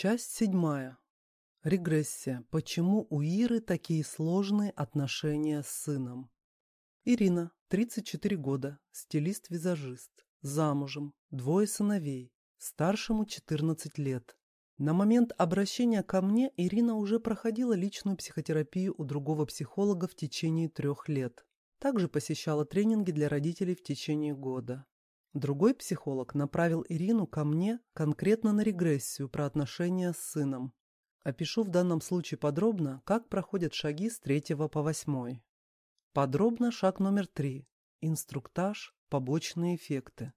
Часть седьмая. Регрессия. Почему у Иры такие сложные отношения с сыном? Ирина, 34 года, стилист-визажист, замужем, двое сыновей, старшему 14 лет. На момент обращения ко мне Ирина уже проходила личную психотерапию у другого психолога в течение трех лет. Также посещала тренинги для родителей в течение года. Другой психолог направил Ирину ко мне конкретно на регрессию про отношения с сыном. Опишу в данном случае подробно, как проходят шаги с третьего по восьмой. Подробно шаг номер три. Инструктаж, побочные эффекты.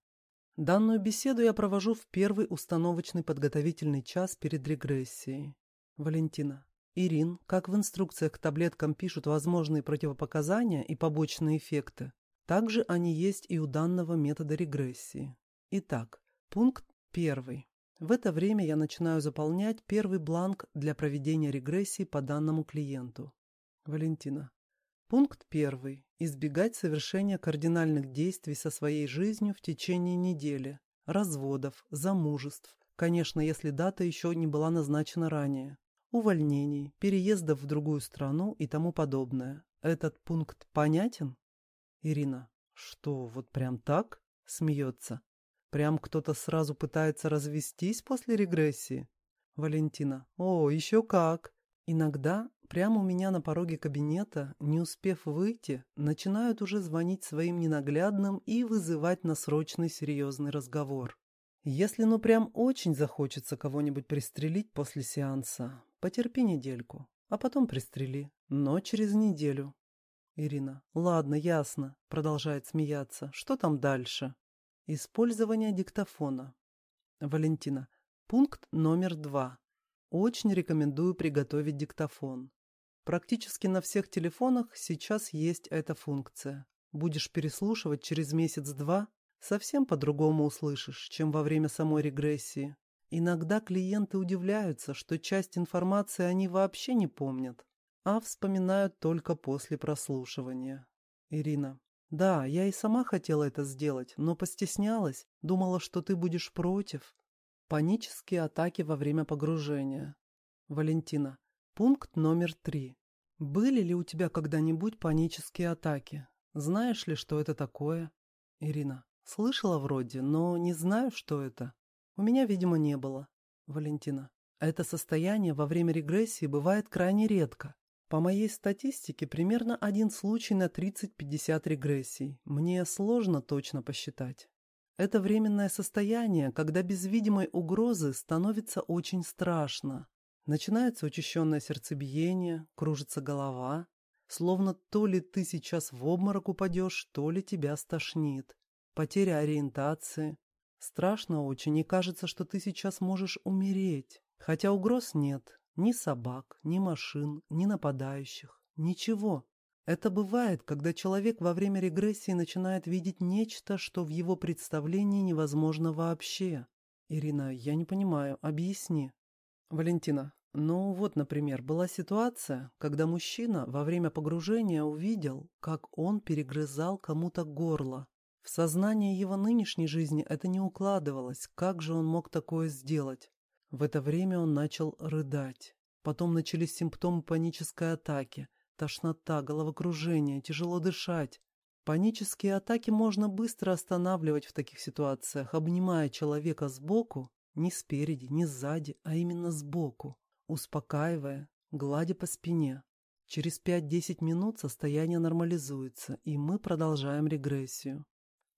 Данную беседу я провожу в первый установочный подготовительный час перед регрессией. Валентина. Ирин, как в инструкциях к таблеткам пишут возможные противопоказания и побочные эффекты, также они есть и у данного метода регрессии. Итак, пункт первый. В это время я начинаю заполнять первый бланк для проведения регрессии по данному клиенту. Валентина. Пункт первый. Избегать совершения кардинальных действий со своей жизнью в течение недели, разводов, замужеств, конечно, если дата еще не была назначена ранее, увольнений, переездов в другую страну и тому подобное. Этот пункт понятен? Ирина. Что, вот прям так? Смеется. Прям кто-то сразу пытается развестись после регрессии? Валентина. О, еще как. Иногда прямо у меня на пороге кабинета, не успев выйти, начинают уже звонить своим ненаглядным и вызывать на срочный серьезный разговор. Если ну прям очень захочется кого-нибудь пристрелить после сеанса, потерпи недельку, а потом пристрели, но через неделю. Ирина. Ладно, ясно. Продолжает смеяться. Что там дальше? Использование диктофона. Валентина. Пункт номер два. Очень рекомендую приготовить диктофон. Практически на всех телефонах сейчас есть эта функция. Будешь переслушивать через месяц-два, совсем по-другому услышишь, чем во время самой регрессии. Иногда клиенты удивляются, что часть информации они вообще не помнят, а вспоминают только после прослушивания. Ирина. Да, я и сама хотела это сделать, но постеснялась, думала, что ты будешь против. Панические атаки во время погружения. Валентина. Пункт номер три. Были ли у тебя когда-нибудь панические атаки? Знаешь ли, что это такое? Ирина. Слышала вроде, но не знаю, что это. У меня, видимо, не было. Валентина. Это состояние во время регрессии бывает крайне редко. По моей статистике, примерно один случай на 30-50 регрессий. Мне сложно точно посчитать. Это временное состояние, когда без видимой угрозы становится очень страшно. Начинается учащенное сердцебиение, кружится голова, словно то ли ты сейчас в обморок упадешь, то ли тебя стошнит. Потеря ориентации. Страшно очень, и кажется, что ты сейчас можешь умереть. Хотя угроз нет, ни собак, ни машин, ни нападающих. Ничего. Это бывает, когда человек во время регрессии начинает видеть нечто, что в его представлении невозможно вообще. Ирина, я не понимаю, объясни. Валентина, ну вот, например, была ситуация, когда мужчина во время погружения увидел, как он перегрызал кому-то горло. В сознании его нынешней жизни это не укладывалось, как же он мог такое сделать? В это время он начал рыдать. Потом начались симптомы панической атаки. Тошнота, головокружение, тяжело дышать. Панические атаки можно быстро останавливать в таких ситуациях, обнимая человека сбоку, не спереди, не сзади, а именно сбоку, успокаивая, гладя по спине. Через 5-10 минут состояние нормализуется, и мы продолжаем регрессию.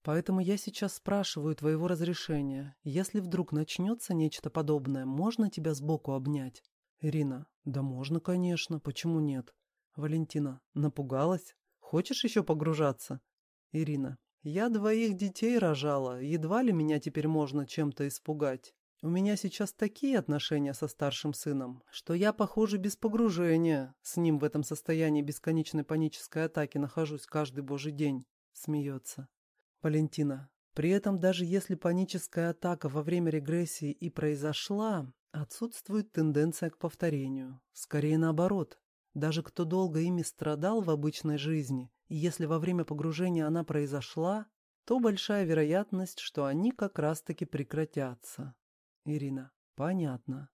Поэтому я сейчас спрашиваю твоего разрешения. Если вдруг начнется нечто подобное, можно тебя сбоку обнять? Ирина. Да можно, конечно. Почему нет? Валентина. Напугалась? Хочешь еще погружаться? Ирина. Я двоих детей рожала. Едва ли меня теперь можно чем-то испугать. У меня сейчас такие отношения со старшим сыном, что я, похоже, без погружения. С ним в этом состоянии бесконечной панической атаки нахожусь каждый божий день. Смеется. Валентина. При этом даже если паническая атака во время регрессии и произошла, отсутствует тенденция к повторению. Скорее наоборот. Даже кто долго ими страдал в обычной жизни, и если во время погружения она произошла, то большая вероятность, что они как раз-таки прекратятся. Ирина. Понятно.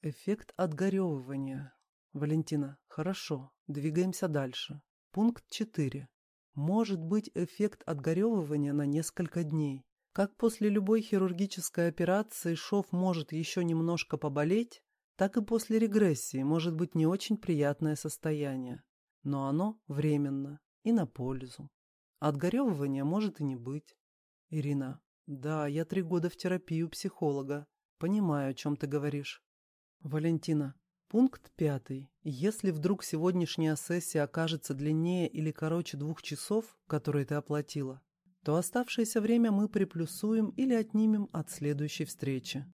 Эффект отгоревывания. Валентина, хорошо, двигаемся дальше. Пункт 4. Может быть эффект отгоревывания на несколько дней. Как после любой хирургической операции шов может еще немножко поболеть, так и после регрессии может быть не очень приятное состояние. Но оно временно и на пользу. Отгоревывания может и не быть. Ирина. Да, я три года в терапии у психолога. Понимаю, о чем ты говоришь. Валентина. Пункт пятый. Если вдруг сегодняшняя сессия окажется длиннее или короче двух часов, которые ты оплатила, то оставшееся время мы приплюсуем или отнимем от следующей встречи.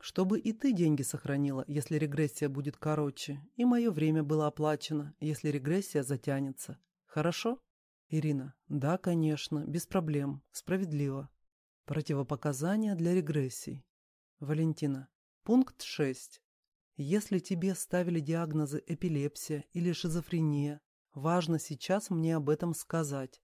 Чтобы и ты деньги сохранила, если регрессия будет короче, и мое время было оплачено, если регрессия затянется. Хорошо? Ирина. Да, конечно, без проблем, справедливо. Противопоказания для регрессий. Валентина. Пункт 6. Если тебе ставили диагнозы эпилепсия или шизофрения, важно сейчас мне об этом сказать.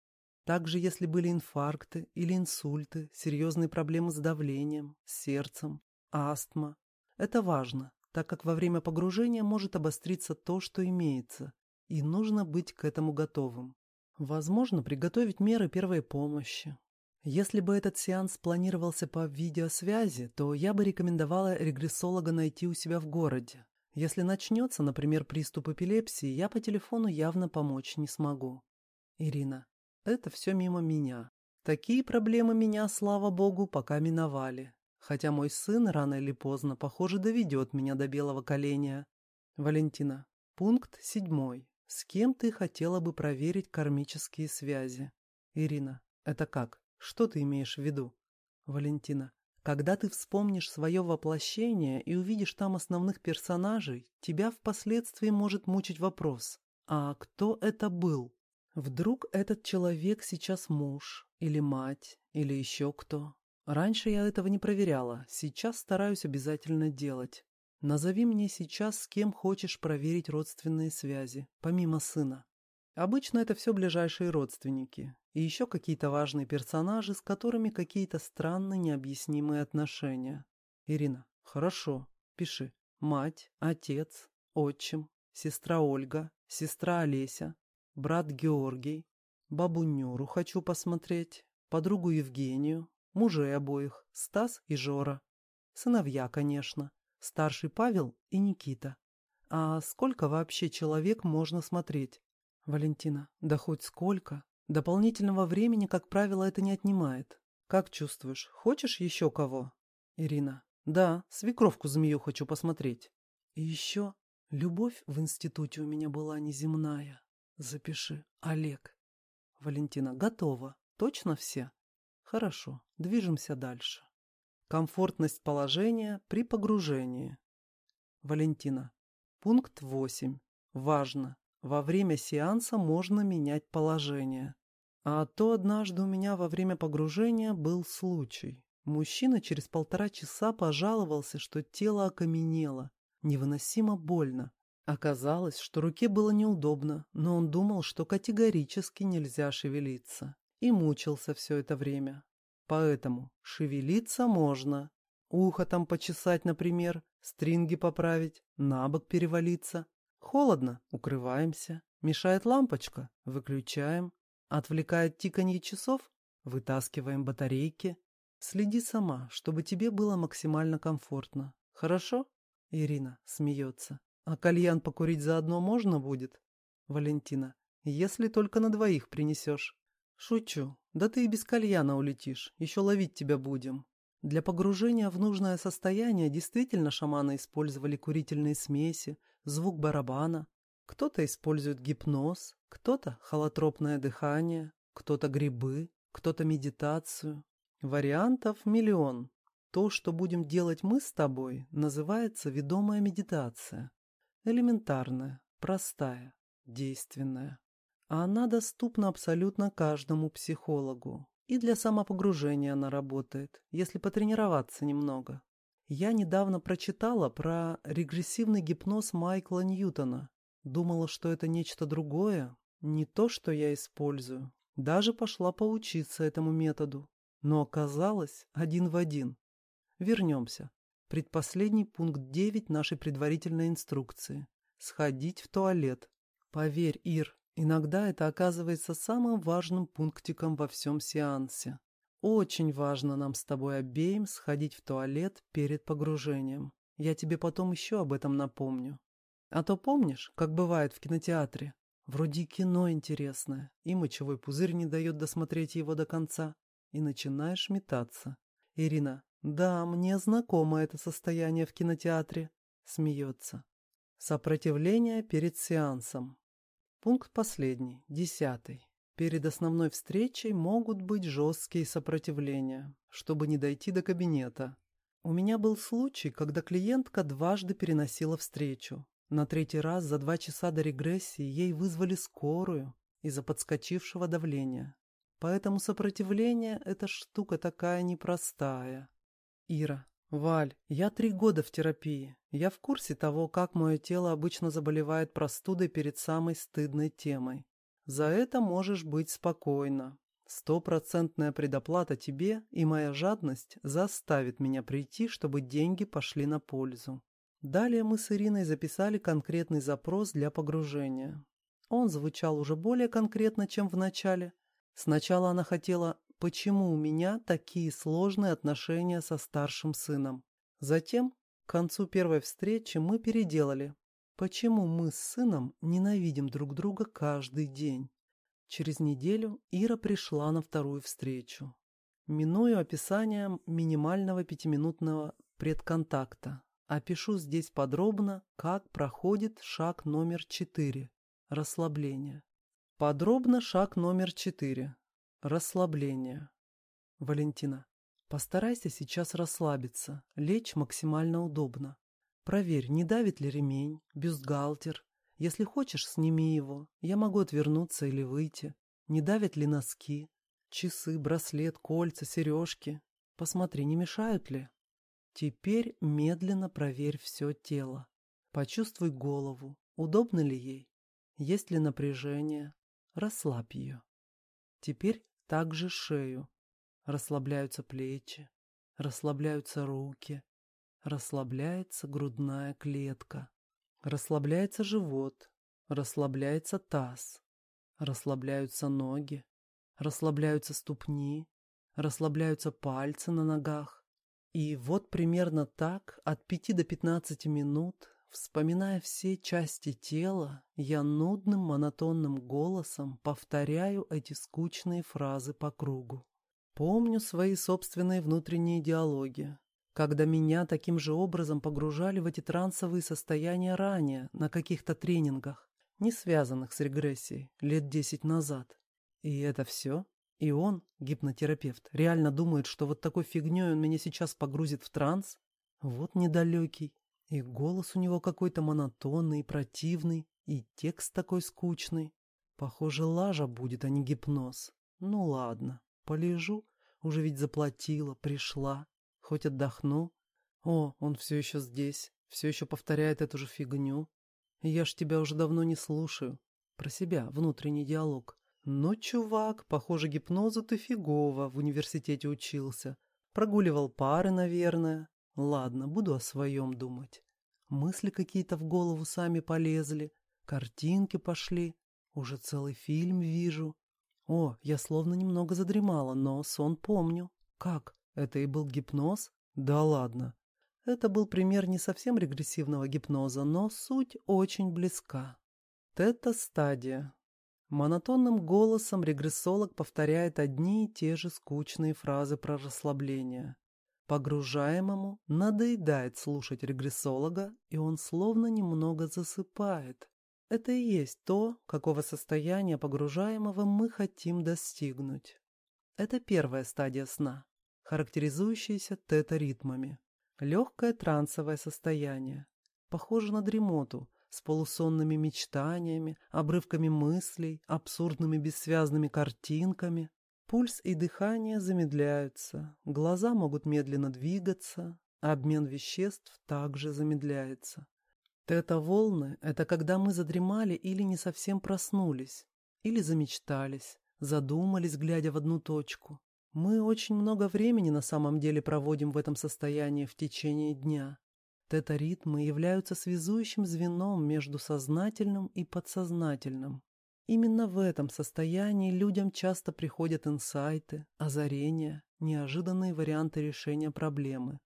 Также, если были инфаркты или инсульты, серьезные проблемы с давлением, сердцем, астма. Это важно, так как во время погружения может обостриться то, что имеется, и нужно быть к этому готовым. Возможно, приготовить меры первой помощи. Если бы этот сеанс планировался по видеосвязи, то я бы рекомендовала регрессолога найти у себя в городе. Если начнется, например, приступ эпилепсии, я по телефону явно помочь не смогу. Ирина. Это все мимо меня. Такие проблемы меня, слава богу, пока миновали. Хотя мой сын рано или поздно, похоже, доведет меня до белого коленя. Валентина. Пункт седьмой. С кем ты хотела бы проверить кармические связи? Ирина. Это как? Что ты имеешь в виду? Валентина. Когда ты вспомнишь свое воплощение и увидишь там основных персонажей, тебя впоследствии может мучить вопрос. А кто это был? Вдруг этот человек сейчас муж, или мать, или еще кто? Раньше я этого не проверяла, сейчас стараюсь обязательно делать. Назови мне сейчас, с кем хочешь проверить родственные связи, помимо сына. Обычно это все ближайшие родственники. И еще какие-то важные персонажи, с которыми какие-то странные необъяснимые отношения. Ирина, хорошо, пиши. Мать, отец, отчим, сестра Ольга, сестра Олеся, брат Георгий, бабу Нюру хочу посмотреть, подругу Евгению, мужей обоих, Стас и Жора. Сыновья, конечно, старший Павел и Никита. А сколько вообще человек можно смотреть? Валентина, да хоть сколько. Дополнительного времени, как правило, это не отнимает. Как чувствуешь, хочешь еще кого? Ирина, да, свекровку змею хочу посмотреть. И еще, любовь в институте у меня была неземная. Запиши. Олег. Валентина. Готово. Точно все? Хорошо. Движемся дальше. Комфортность положения при погружении. Валентина. Пункт 8. Важно. Во время сеанса можно менять положение. А то однажды у меня во время погружения был случай. Мужчина через полтора часа пожаловался, что тело окаменело, невыносимо больно. Оказалось, что руке было неудобно, но он думал, что категорически нельзя шевелиться. И мучился все это время. Поэтому шевелиться можно. Ухо там почесать, например, стринги поправить, на бок перевалиться. Холодно – укрываемся. Мешает лампочка – выключаем. Отвлекает тиканье часов – вытаскиваем батарейки. Следи сама, чтобы тебе было максимально комфортно. Хорошо? Ирина смеется. А кальян покурить заодно можно будет? Валентина. Если только на двоих принесешь. Шучу. Да ты и без кальяна улетишь. Еще ловить тебя будем. Для погружения в нужное состояние действительно шаманы использовали курительные смеси, звук барабана. Кто-то использует гипноз, кто-то холотропное дыхание, кто-то грибы, кто-то медитацию. Вариантов миллион. То, что будем делать мы с тобой, называется ведомая медитация. Элементарная, простая, действенная. А она доступна абсолютно каждому психологу. И для самопогружения она работает, если потренироваться немного. Я недавно прочитала про регрессивный гипноз Майкла Ньютона. Думала, что это нечто другое, не то, что я использую. Даже пошла поучиться этому методу. Но оказалось один в один. Вернемся. Предпоследний пункт 9 нашей предварительной инструкции. Сходить в туалет. Поверь, Ир, иногда это оказывается самым важным пунктиком во всем сеансе. Очень важно нам с тобой обеим сходить в туалет перед погружением. Я тебе потом еще об этом напомню. А то помнишь, как бывает в кинотеатре? Вроде кино интересное, и мочевой пузырь не дает досмотреть его до конца. И начинаешь метаться. Ирина, да, мне знакомо это состояние в кинотеатре. Смеется. Сопротивление перед сеансом. Пункт последний, десятый. Перед основной встречей могут быть жесткие сопротивления, чтобы не дойти до кабинета. У меня был случай, когда клиентка дважды переносила встречу. На третий раз за два часа до регрессии ей вызвали скорую из-за подскочившего давления. Поэтому сопротивление – это штука такая непростая. Ира, Валь, я три года в терапии. Я в курсе того, как мое тело обычно заболевает простудой перед самой стыдной темой. За это можешь быть спокойна. Стопроцентная предоплата тебе и моя жадность заставит меня прийти, чтобы деньги пошли на пользу. Далее мы с Ириной записали конкретный запрос для погружения. Он звучал уже более конкретно, чем в начале. Сначала она хотела «почему у меня такие сложные отношения со старшим сыном?». Затем, к концу первой встречи, мы переделали Почему мы с сыном ненавидим друг друга каждый день? Через неделю Ира пришла на вторую встречу. Миную описание минимального пятиминутного предконтакта. Опишу здесь подробно, как проходит шаг номер четыре – расслабление. Подробно шаг номер четыре – расслабление. Валентина, постарайся сейчас расслабиться, лечь максимально удобно. Проверь, не давит ли ремень, бюстгальтер. Если хочешь, сними его. Я могу отвернуться или выйти. Не давят ли носки, часы, браслет, кольца, сережки. Посмотри, не мешают ли. Теперь медленно проверь все тело. Почувствуй голову, удобно ли ей, есть ли напряжение. Расслабь ее. Теперь также шею. Расслабляются плечи, расслабляются руки, Расслабляется грудная клетка. Расслабляется живот. Расслабляется таз. Расслабляются ноги. Расслабляются ступни. Расслабляются пальцы на ногах. И вот примерно так, от 5 до 15 минут, вспоминая все части тела, я нудным монотонным голосом повторяю эти скучные фразы по кругу. Помню свои собственные внутренние диалоги, когда меня таким же образом погружали в эти трансовые состояния ранее, на каких-то тренингах, не связанных с регрессией, лет десять назад. И это все? И он, гипнотерапевт, реально думает, что вот такой фигней он меня сейчас погрузит в транс? Вот недалекий. И голос у него какой-то монотонный противный, и текст такой скучный. Похоже, лажа будет, а не гипноз. Ну ладно, полежу, уже ведь заплатила, пришла. Хоть отдохну. О, он все еще здесь, все еще повторяет эту же фигню. Я ж тебя уже давно не слушаю. Про себя, внутренний диалог. Но, чувак, похоже, гипнозу ты фигово в университете учился. Прогуливал пары, наверное. Ладно, буду о своем думать. Мысли какие-то в голову сами полезли. Картинки пошли. Уже целый фильм вижу. О, я словно немного задремала, но сон помню. Как? Это и был гипноз? Да ладно. Это был пример не совсем регрессивного гипноза, но суть очень близка. Тета-стадия. Монотонным голосом регрессолог повторяет одни и те же скучные фразы про расслабление. Погружаемому надоедает слушать регрессолога, и он словно немного засыпает. Это и есть то, какого состояния погружаемого мы хотим достигнуть. Это первая стадия сна характеризующиеся тета-ритмами. Легкое трансовое состояние. Похоже на дремоту, с полусонными мечтаниями, обрывками мыслей, абсурдными бессвязными картинками. Пульс и дыхание замедляются, глаза могут медленно двигаться, обмен веществ также замедляется. Тета-волны – это когда мы задремали или не совсем проснулись, или замечтались, задумались, глядя в одну точку. Мы очень много времени на самом деле проводим в этом состоянии в течение дня. Тета-ритмы являются связующим звеном между сознательным и подсознательным. Именно в этом состоянии людям часто приходят инсайты, озарения, неожиданные варианты решения проблемы.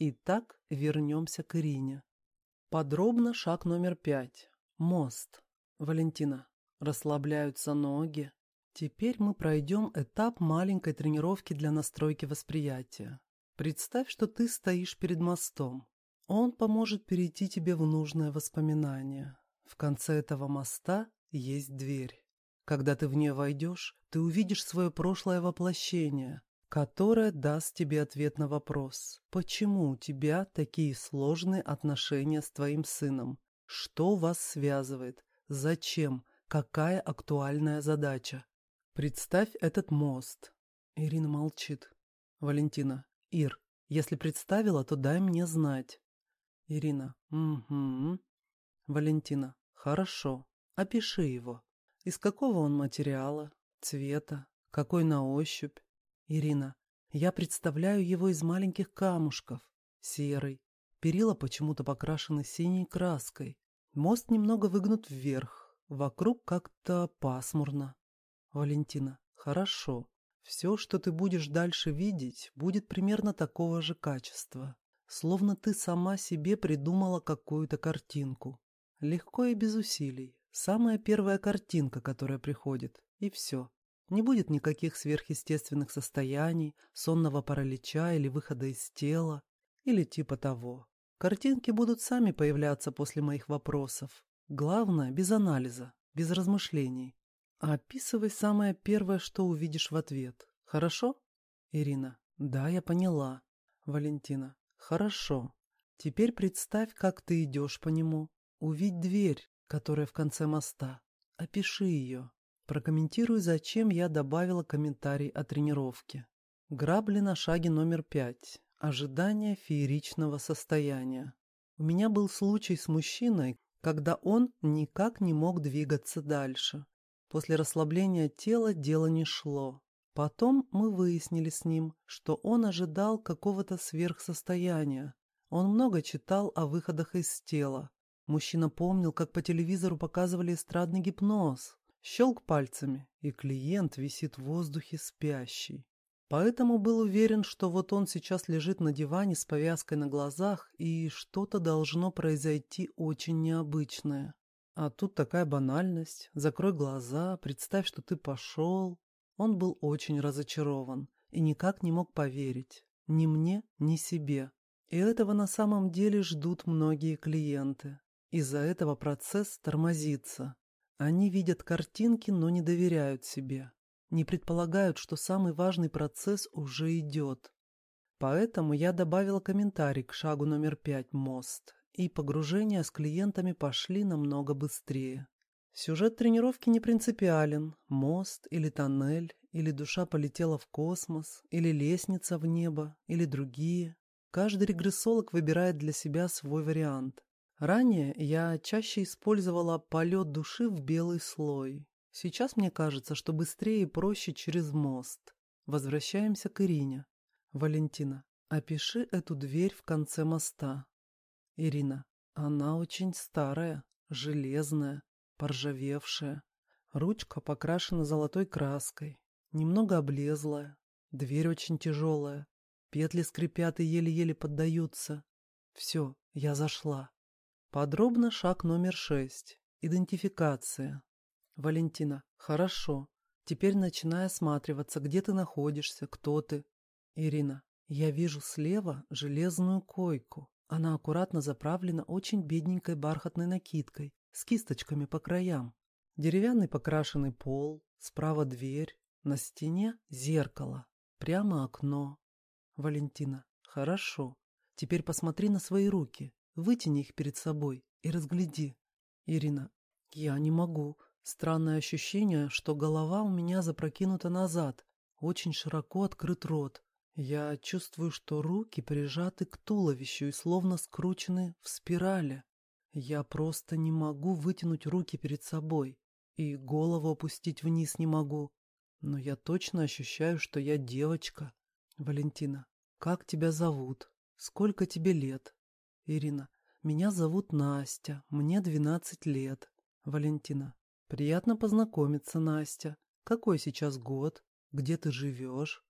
Итак, вернемся к Ирине. Подробно шаг номер пять. Мост. Валентина. Расслабляются ноги. Теперь мы пройдем этап маленькой тренировки для настройки восприятия. Представь, что ты стоишь перед мостом. Он поможет перейти тебе в нужное воспоминание. В конце этого моста есть дверь. Когда ты в нее войдешь, ты увидишь свое прошлое воплощение, которое даст тебе ответ на вопрос, почему у тебя такие сложные отношения с твоим сыном, что вас связывает, зачем, какая актуальная задача. Представь этот мост. Ирина молчит. Валентина. Ир, если представила, то дай мне знать. Ирина. Угу. Валентина. Хорошо. Опиши его. Из какого он материала, цвета, какой на ощупь? Ирина. Я представляю его из маленьких камушков. Серый. Перила почему-то покрашены синей краской. Мост немного выгнут вверх. Вокруг как-то пасмурно. Валентина, хорошо. Все, что ты будешь дальше видеть, будет примерно такого же качества. Словно ты сама себе придумала какую-то картинку. Легко и без усилий. Самая первая картинка, которая приходит. И все. Не будет никаких сверхъестественных состояний, сонного паралича или выхода из тела, или типа того. Картинки будут сами появляться после моих вопросов. Главное, без анализа, без размышлений. Описывай самое первое, что увидишь в ответ. Хорошо? Ирина. Да, я поняла. Валентина. Хорошо. Теперь представь, как ты идешь по нему. Увидь дверь, которая в конце моста. Опиши ее. Прокомментируй, зачем я добавила комментарий о тренировке. Грабли на шаге номер пять. Ожидание фееричного состояния. У меня был случай с мужчиной, когда он никак не мог двигаться дальше. После расслабления тела дело не шло. Потом мы выяснили с ним, что он ожидал какого-то сверхсостояния. Он много читал о выходах из тела. Мужчина помнил, как по телевизору показывали эстрадный гипноз. Щелк пальцами, и клиент висит в воздухе спящий. Поэтому был уверен, что вот он сейчас лежит на диване с повязкой на глазах, и что-то должно произойти очень необычное. А тут такая банальность. Закрой глаза, представь, что ты пошел. Он был очень разочарован и никак не мог поверить. Ни мне, ни себе. И этого на самом деле ждут многие клиенты. Из-за этого процесс тормозится. Они видят картинки, но не доверяют себе. Не предполагают, что самый важный процесс уже идет. Поэтому я добавила комментарий к шагу номер пять «Мост» и погружения с клиентами пошли намного быстрее. Сюжет тренировки не принципиален. Мост или тоннель, или душа полетела в космос, или лестница в небо, или другие. Каждый регрессолог выбирает для себя свой вариант. Ранее я чаще использовала полет души в белый слой. Сейчас мне кажется, что быстрее и проще через мост. Возвращаемся к Ирине. Валентина, опиши эту дверь в конце моста. Ирина. Она очень старая, железная, поржавевшая. Ручка покрашена золотой краской, немного облезлая. Дверь очень тяжелая. Петли скрипят и еле-еле поддаются. Все, я зашла. Подробно шаг номер шесть. Идентификация. Валентина. Хорошо. Теперь начинай осматриваться, где ты находишься, кто ты. Ирина. Я вижу слева железную койку. Она аккуратно заправлена очень бедненькой бархатной накидкой с кисточками по краям. Деревянный покрашенный пол, справа дверь, на стене зеркало, прямо окно. Валентина, хорошо. Теперь посмотри на свои руки, вытяни их перед собой и разгляди. Ирина, я не могу. Странное ощущение, что голова у меня запрокинута назад, очень широко открыт рот. Я чувствую, что руки прижаты к туловищу и словно скручены в спирали. Я просто не могу вытянуть руки перед собой и голову опустить вниз не могу. Но я точно ощущаю, что я девочка. Валентина. Как тебя зовут? Сколько тебе лет? Ирина. Меня зовут Настя. Мне 12 лет. Валентина. Приятно познакомиться, Настя. Какой сейчас год? Где ты живешь?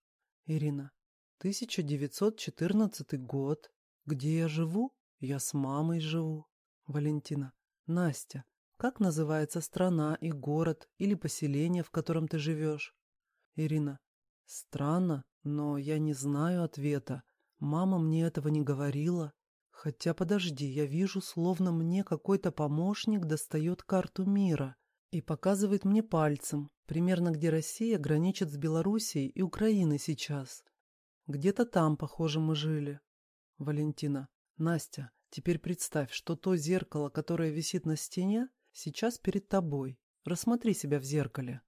Ирина. 1914 год. Где я живу? Я с мамой живу. Валентина. Настя, как называется страна и город или поселение, в котором ты живешь? Ирина. Странно, но я не знаю ответа. Мама мне этого не говорила. Хотя подожди, я вижу, словно мне какой-то помощник достает карту мира и показывает мне пальцем, примерно где Россия граничит с Белоруссией и Украиной сейчас. Где-то там, похоже, мы жили. Валентина. Настя, теперь представь, что то зеркало, которое висит на стене, сейчас перед тобой. Рассмотри себя в зеркале.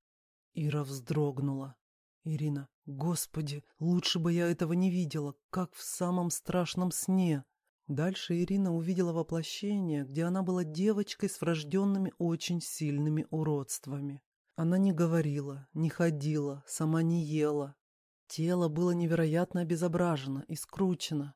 Ира вздрогнула. Ирина. Господи, лучше бы я этого не видела, как в самом страшном сне. Дальше Ирина увидела воплощение, где она была девочкой с врожденными очень сильными уродствами. Она не говорила, не ходила, сама не ела, Тело было невероятно обезображено и скручено.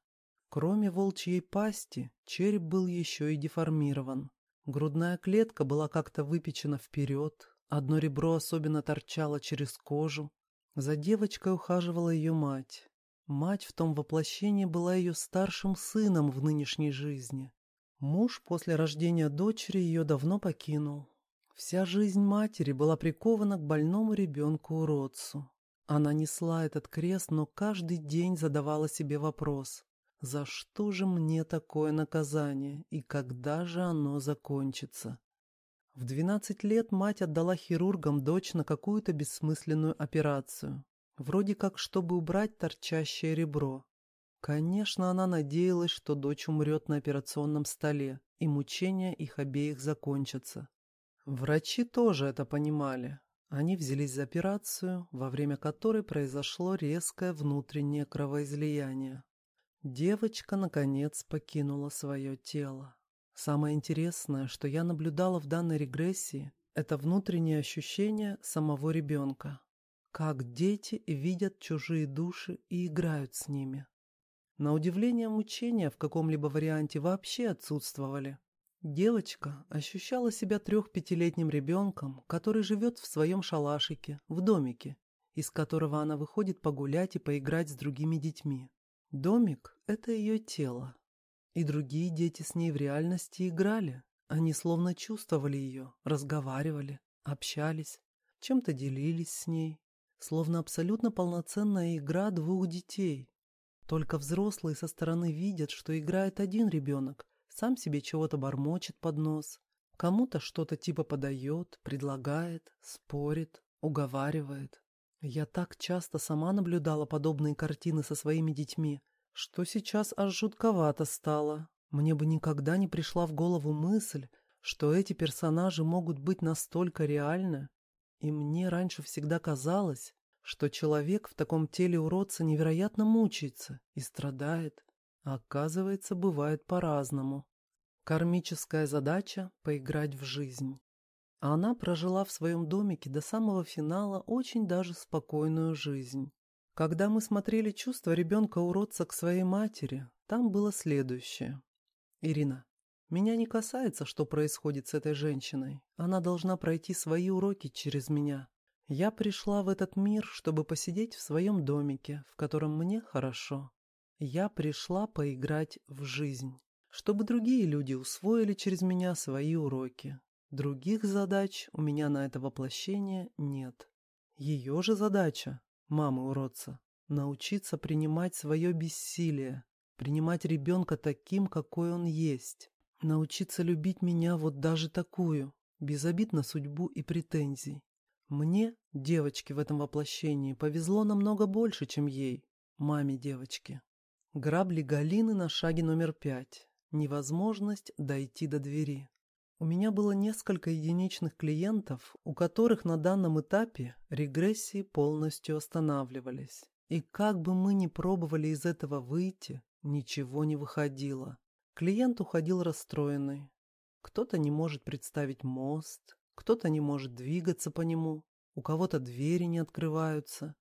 Кроме волчьей пасти, череп был еще и деформирован. Грудная клетка была как-то выпечена вперед, одно ребро особенно торчало через кожу. За девочкой ухаживала ее мать. Мать в том воплощении была ее старшим сыном в нынешней жизни. Муж после рождения дочери ее давно покинул. Вся жизнь матери была прикована к больному ребенку-уродцу. Она несла этот крест, но каждый день задавала себе вопрос, за что же мне такое наказание и когда же оно закончится? В 12 лет мать отдала хирургам дочь на какую-то бессмысленную операцию, вроде как чтобы убрать торчащее ребро. Конечно, она надеялась, что дочь умрет на операционном столе, и мучения их обеих закончатся. Врачи тоже это понимали, они взялись за операцию, во время которой произошло резкое внутреннее кровоизлияние. Девочка, наконец, покинула свое тело. Самое интересное, что я наблюдала в данной регрессии, это внутреннее ощущение самого ребенка. Как дети видят чужие души и играют с ними. На удивление мучения в каком-либо варианте вообще отсутствовали. Девочка ощущала себя трех-пятилетним ребенком, который живет в своем шалашике, в домике, из которого она выходит погулять и поиграть с другими детьми. Домик — это ее тело. И другие дети с ней в реальности играли. Они словно чувствовали ее, разговаривали, общались, чем-то делились с ней. Словно абсолютно полноценная игра двух детей. Только взрослые со стороны видят, что играет один ребенок, сам себе чего-то бормочет под нос, кому-то что-то типа подает, предлагает, спорит, уговаривает. Я так часто сама наблюдала подобные картины со своими детьми, что сейчас аж жутковато стало. Мне бы никогда не пришла в голову мысль, что эти персонажи могут быть настолько реальны. И мне раньше всегда казалось, что человек в таком теле уродца невероятно мучается и страдает, Оказывается, бывает по-разному. Кармическая задача — поиграть в жизнь. А она прожила в своем домике до самого финала очень даже спокойную жизнь. Когда мы смотрели чувства ребенка-уродца к своей матери, там было следующее. «Ирина, меня не касается, что происходит с этой женщиной. Она должна пройти свои уроки через меня. Я пришла в этот мир, чтобы посидеть в своем домике, в котором мне хорошо. Я пришла поиграть в жизнь, чтобы другие люди усвоили через меня свои уроки. Других задач у меня на это воплощение нет. Ее же задача, мамы уродца, научиться принимать свое бессилие, принимать ребенка таким, какой он есть, научиться любить меня вот даже такую, без обид на судьбу и претензий. Мне, девочке в этом воплощении, повезло намного больше, чем ей, маме девочки. Грабли Галины на шаге номер пять. Невозможность дойти до двери. У меня было несколько единичных клиентов, у которых на данном этапе регрессии полностью останавливались. И как бы мы ни пробовали из этого выйти, ничего не выходило. Клиент уходил расстроенный. Кто-то не может представить мост, кто-то не может двигаться по нему, у кого-то двери не открываются.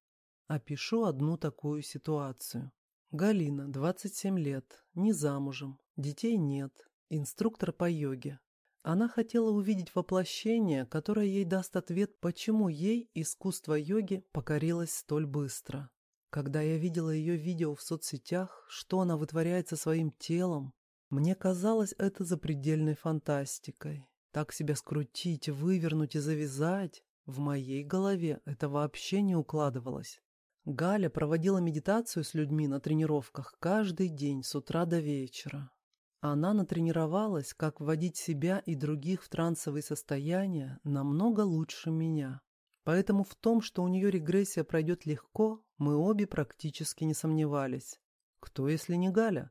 Опишу одну такую ситуацию. Галина, 27 лет, не замужем, детей нет, инструктор по йоге. Она хотела увидеть воплощение, которое ей даст ответ, почему ей искусство йоги покорилось столь быстро. Когда я видела ее видео в соцсетях, что она вытворяет со своим телом, мне казалось это запредельной фантастикой. Так себя скрутить, вывернуть и завязать, в моей голове это вообще не укладывалось. Галя проводила медитацию с людьми на тренировках каждый день с утра до вечера. Она натренировалась, как вводить себя и других в трансовые состояния намного лучше меня. Поэтому в том, что у нее регрессия пройдет легко, мы обе практически не сомневались. Кто, если не Галя?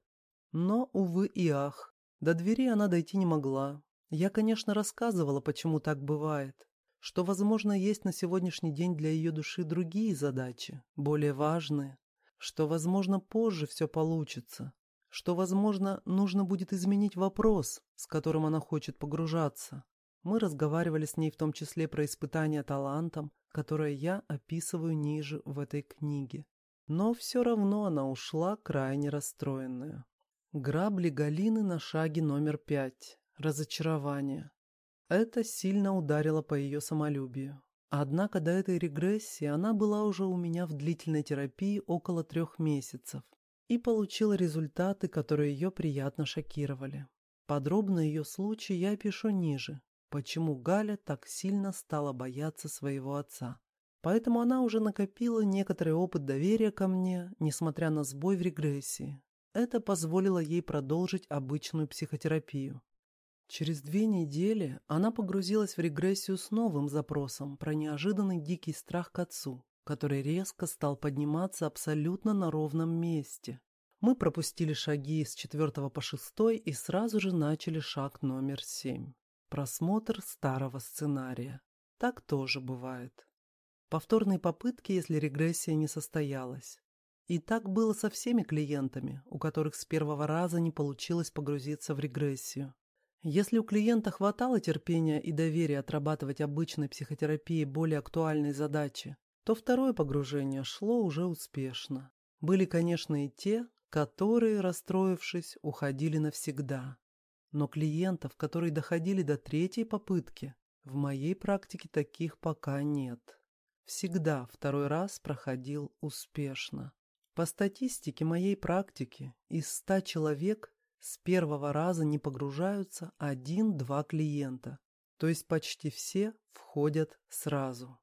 Но, увы и ах, до двери она дойти не могла. Я, конечно, рассказывала, почему так бывает что, возможно, есть на сегодняшний день для ее души другие задачи, более важные, что, возможно, позже все получится, что, возможно, нужно будет изменить вопрос, с которым она хочет погружаться. Мы разговаривали с ней в том числе про испытание талантом, которое я описываю ниже в этой книге. Но все равно она ушла крайне расстроенная. Грабли Галины на шаге номер пять. Разочарование. Это сильно ударило по ее самолюбию. Однако до этой регрессии она была уже у меня в длительной терапии около трех месяцев и получила результаты, которые ее приятно шокировали. Подробно ее случай я пишу ниже, почему Галя так сильно стала бояться своего отца. Поэтому она уже накопила некоторый опыт доверия ко мне, несмотря на сбой в регрессии. Это позволило ей продолжить обычную психотерапию. Через две недели она погрузилась в регрессию с новым запросом про неожиданный дикий страх к отцу, который резко стал подниматься абсолютно на ровном месте. Мы пропустили шаги с четвертого по шестой и сразу же начали шаг номер семь. Просмотр старого сценария. Так тоже бывает. Повторные попытки, если регрессия не состоялась. И так было со всеми клиентами, у которых с первого раза не получилось погрузиться в регрессию. Если у клиента хватало терпения и доверия отрабатывать обычной психотерапии более актуальные задачи, то второе погружение шло уже успешно. Были, конечно, и те, которые, расстроившись, уходили навсегда. Но клиентов, которые доходили до третьей попытки, в моей практике таких пока нет. Всегда второй раз проходил успешно. По статистике моей практики, из ста человек с первого раза не погружаются один-два клиента, то есть почти все входят сразу.